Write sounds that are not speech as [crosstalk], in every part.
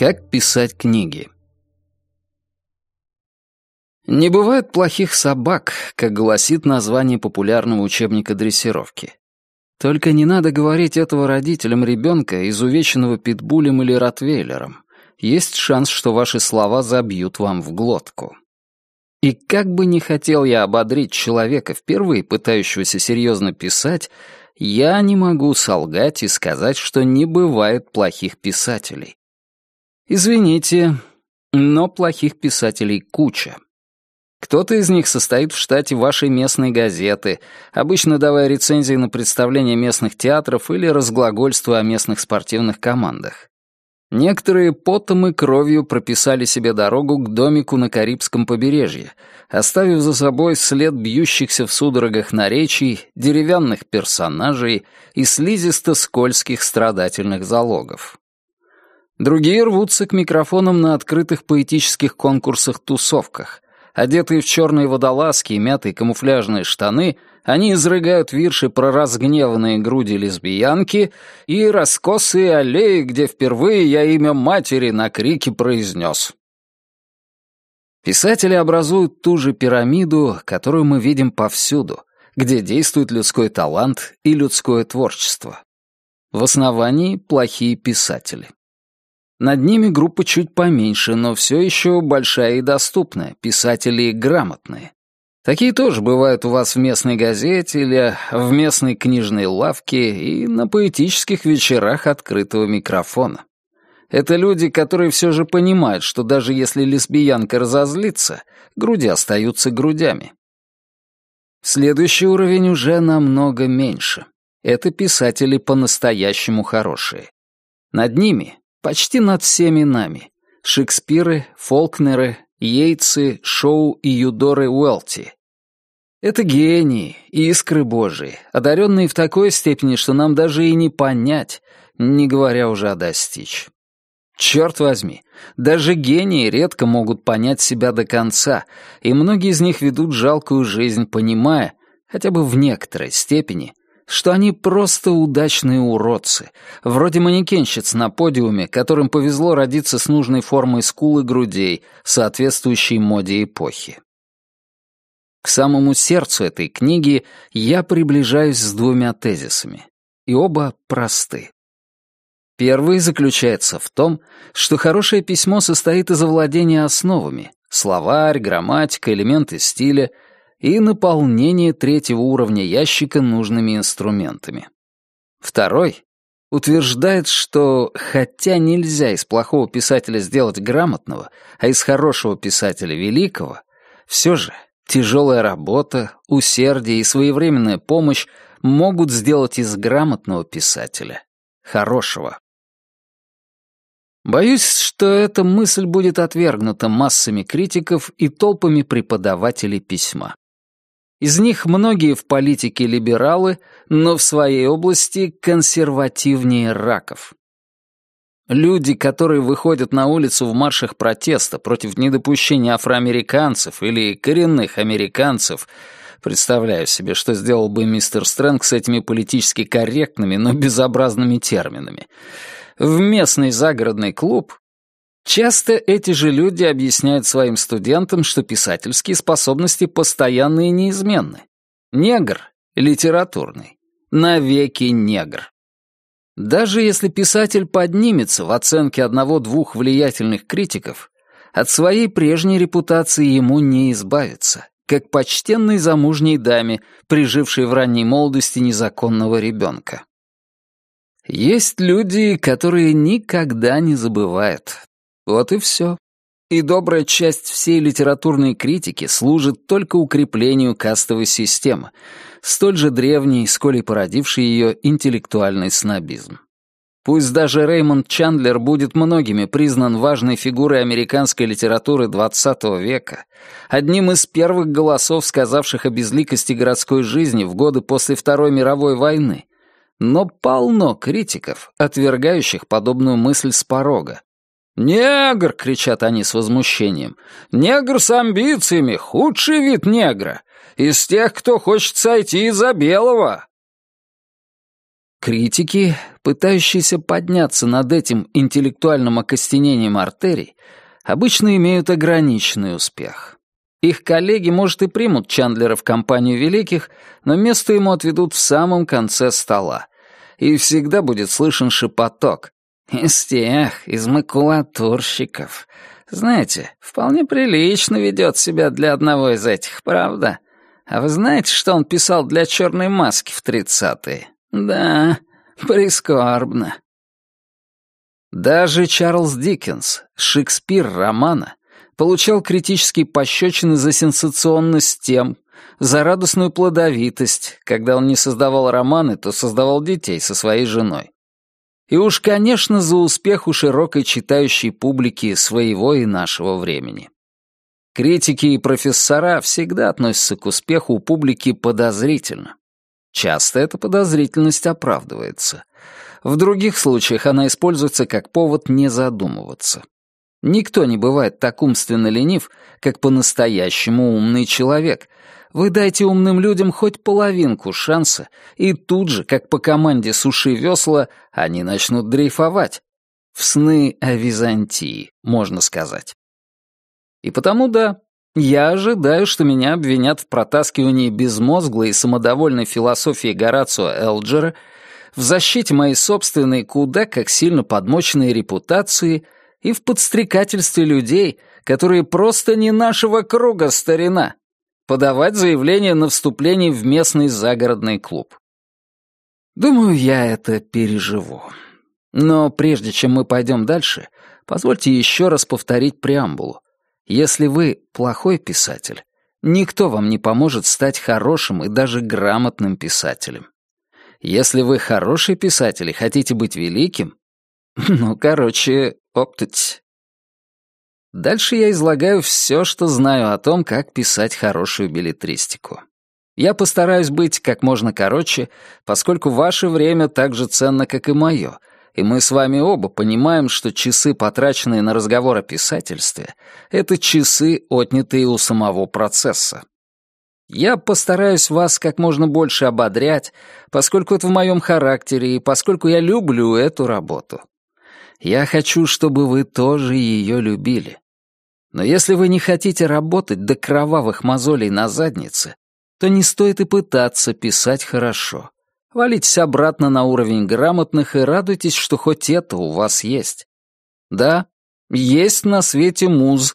Как писать книги? Не бывает плохих собак, как гласит название популярного учебника дрессировки. Только не надо говорить этого родителям ребенка, изувеченного питбулем или ротвейлером. Есть шанс, что ваши слова забьют вам в глотку. И как бы не хотел я ободрить человека, впервые пытающегося серьезно писать, я не могу солгать и сказать, что не бывает плохих писателей. Извините, но плохих писателей куча. Кто-то из них состоит в штате вашей местной газеты, обычно давая рецензии на представления местных театров или разглагольство о местных спортивных командах. Некоторые потом и кровью прописали себе дорогу к домику на Карибском побережье, оставив за собой след бьющихся в судорогах наречий, деревянных персонажей и слизисто-скользких страдательных залогов. Другие рвутся к микрофонам на открытых поэтических конкурсах-тусовках. Одетые в черные водолазки и мятые камуфляжные штаны — они изрыгают вирши про разгневанные груди лесбиянки и раскосые аллеи, где впервые я имя матери на крике произнес. Писатели образуют ту же пирамиду, которую мы видим повсюду, где действует людской талант и людское творчество. В основании плохие писатели. Над ними группа чуть поменьше, но все еще большая и доступная, писатели грамотные. Такие тоже бывают у вас в местной газете или в местной книжной лавке и на поэтических вечерах открытого микрофона. Это люди, которые все же понимают, что даже если лесбиянка разозлится, груди остаются грудями. Следующий уровень уже намного меньше. Это писатели по-настоящему хорошие. Над ними, почти над всеми нами, Шекспиры, Фолкнеры, Йейтсы, Шоу и Юдоры Уэлти. Это гении, искры божии, одаренные в такой степени, что нам даже и не понять, не говоря уже о достичь. Черт возьми, даже гении редко могут понять себя до конца, и многие из них ведут жалкую жизнь, понимая, хотя бы в некоторой степени, что они просто удачные уродцы, вроде манекенщиц на подиуме, которым повезло родиться с нужной формой скул и грудей, соответствующей моде эпохи. К самому сердцу этой книги я приближаюсь с двумя тезисами, и оба просты. Первый заключается в том, что хорошее письмо состоит из овладения основами — словарь, грамматика, элементы стиля — и наполнение третьего уровня ящика нужными инструментами. Второй утверждает, что хотя нельзя из плохого писателя сделать грамотного, а из хорошего писателя великого, все же тяжелая работа, усердие и своевременная помощь могут сделать из грамотного писателя хорошего. Боюсь, что эта мысль будет отвергнута массами критиков и толпами преподавателей письма. Из них многие в политике либералы, но в своей области консервативнее раков. Люди, которые выходят на улицу в маршах протеста против недопущения афроамериканцев или коренных американцев, представляю себе, что сделал бы мистер Стрэнг с этими политически корректными, но безобразными терминами, в местный загородный клуб, Часто эти же люди объясняют своим студентам, что писательские способности постоянны и неизменны. Негр — литературный. Навеки негр. Даже если писатель поднимется в оценке одного-двух влиятельных критиков, от своей прежней репутации ему не избавиться, как почтенной замужней даме, прижившей в ранней молодости незаконного ребенка. Есть люди, которые никогда не забывают, вот и все. И добрая часть всей литературной критики служит только укреплению кастовой системы, столь же древней, сколь и породившей ее интеллектуальный снобизм. Пусть даже Реймонд Чандлер будет многими признан важной фигурой американской литературы XX века, одним из первых голосов, сказавших о безликости городской жизни в годы после Второй мировой войны, но полно критиков, отвергающих подобную мысль с порога, «Негр!» — кричат они с возмущением. «Негр с амбициями! Худший вид негра! Из тех, кто хочет сойти за белого!» Критики, пытающиеся подняться над этим интеллектуальным окостенением артерий, обычно имеют ограниченный успех. Их коллеги, может, и примут Чандлера в компанию великих, но место ему отведут в самом конце стола. И всегда будет слышен шепоток. Из тех, из макулатурщиков. Знаете, вполне прилично ведет себя для одного из этих, правда? А вы знаете, что он писал для черной маски в тридцатые? Да, прискорбно. Даже Чарльз Диккенс, Шекспир романа, получал критические пощечины за сенсационность тем, за радостную плодовитость. Когда он не создавал романы, то создавал детей со своей женой. И уж, конечно, за успех у широкой читающей публики своего и нашего времени. Критики и профессора всегда относятся к успеху у публики подозрительно. Часто эта подозрительность оправдывается. В других случаях она используется как повод не задумываться. Никто не бывает так умственно ленив, как по-настоящему умный человек. Вы дайте умным людям хоть половинку шанса, и тут же, как по команде суши весла, они начнут дрейфовать. В сны о Византии, можно сказать. И потому да, я ожидаю, что меня обвинят в протаскивании безмозглой и самодовольной философии Горацио Элджера, в защите моей собственной куда как сильно подмоченной репутации — и в подстрекательстве людей, которые просто не нашего круга старина, подавать заявление на вступление в местный загородный клуб. Думаю, я это переживу. Но прежде чем мы пойдем дальше, позвольте еще раз повторить преамбулу. Если вы плохой писатель, никто вам не поможет стать хорошим и даже грамотным писателем. Если вы хороший писатель и хотите быть великим, [laughs] ну, короче, оптать. Дальше я излагаю все, что знаю о том, как писать хорошую билетристику. Я постараюсь быть как можно короче, поскольку ваше время так же ценно, как и мое, и мы с вами оба понимаем, что часы, потраченные на разговор о писательстве, это часы, отнятые у самого процесса. Я постараюсь вас как можно больше ободрять, поскольку это в моем характере и поскольку я люблю эту работу. Я хочу, чтобы вы тоже ее любили. Но если вы не хотите работать до кровавых мозолей на заднице, то не стоит и пытаться писать хорошо. Валитесь обратно на уровень грамотных и радуйтесь, что хоть это у вас есть. Да, есть на свете муз.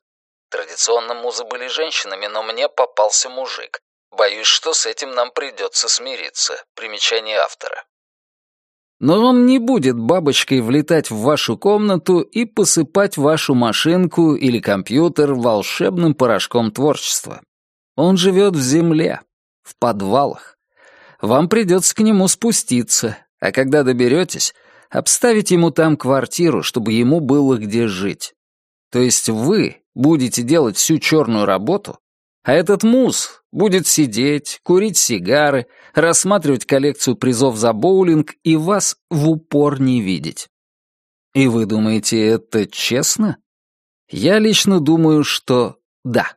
Традиционно музы были женщинами, но мне попался мужик. Боюсь, что с этим нам придется смириться. Примечание автора. Но он не будет бабочкой влетать в вашу комнату и посыпать вашу машинку или компьютер волшебным порошком творчества. Он живет в земле, в подвалах. Вам придется к нему спуститься, а когда доберетесь, обставить ему там квартиру, чтобы ему было где жить. То есть вы будете делать всю черную работу, а этот мус будет сидеть, курить сигары, рассматривать коллекцию призов за боулинг и вас в упор не видеть. И вы думаете, это честно? Я лично думаю, что да.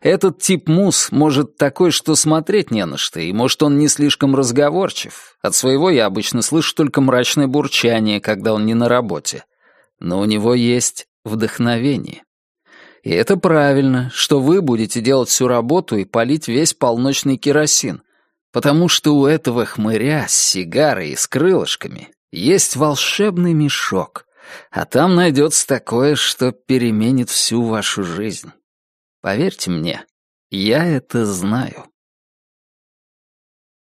Этот тип мус может такой, что смотреть не на что, и может он не слишком разговорчив. От своего я обычно слышу только мрачное бурчание, когда он не на работе. Но у него есть вдохновение. И это правильно, что вы будете делать всю работу и полить весь полночный керосин, потому что у этого хмыря с сигарой и с крылышками есть волшебный мешок, а там найдется такое, что переменит всю вашу жизнь. Поверьте мне, я это знаю.